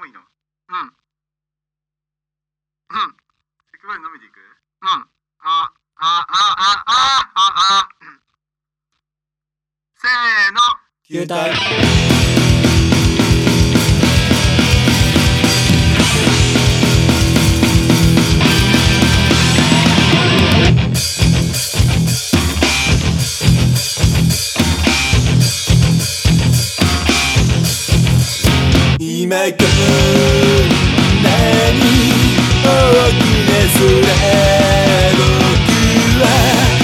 もういいの？うん。うん。先まで飲みでいく？うん。あ、あ、あ、あ、あ、あ、あ、せーの。球体今こんなに大きな空僕は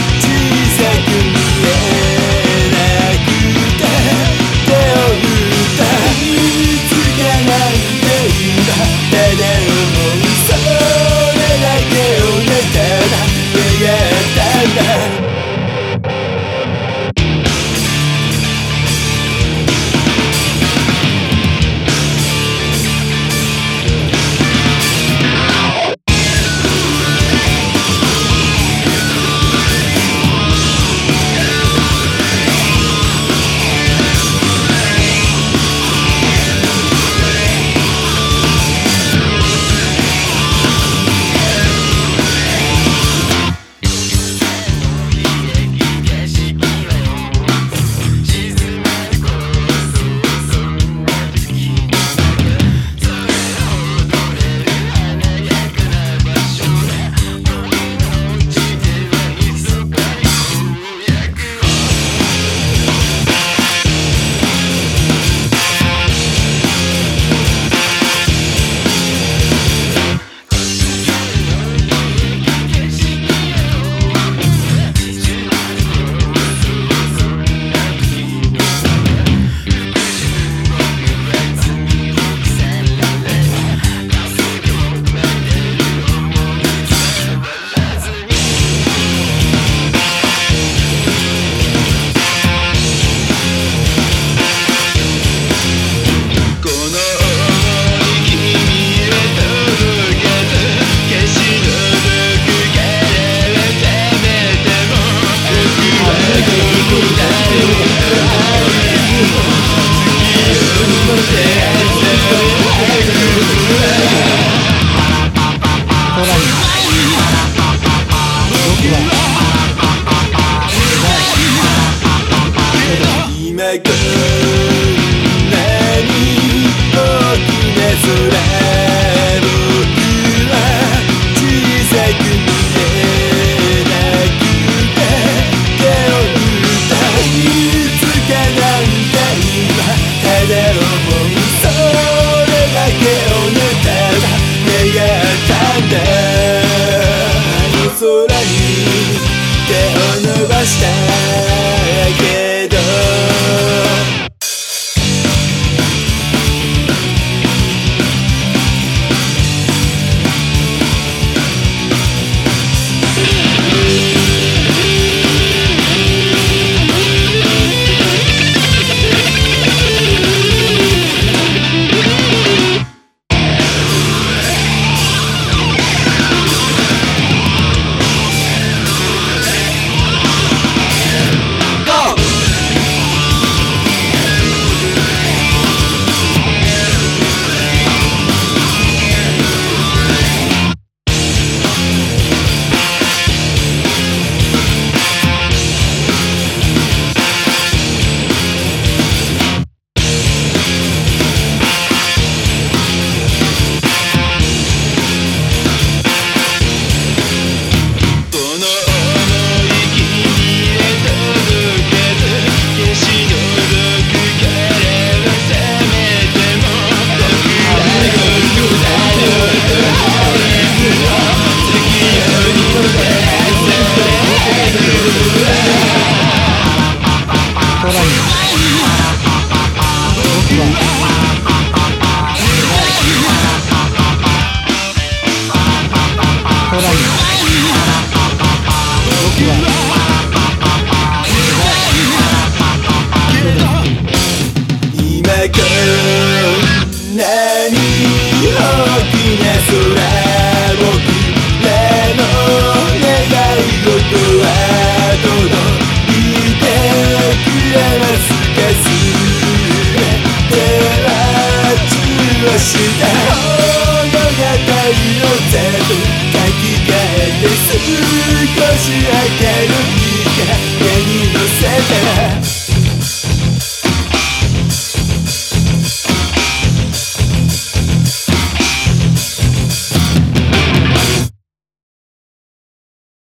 make do こんなに大きな空を僕の願い事は届いてくれますかすべては中した物語を全と書き換えて少し明るい影に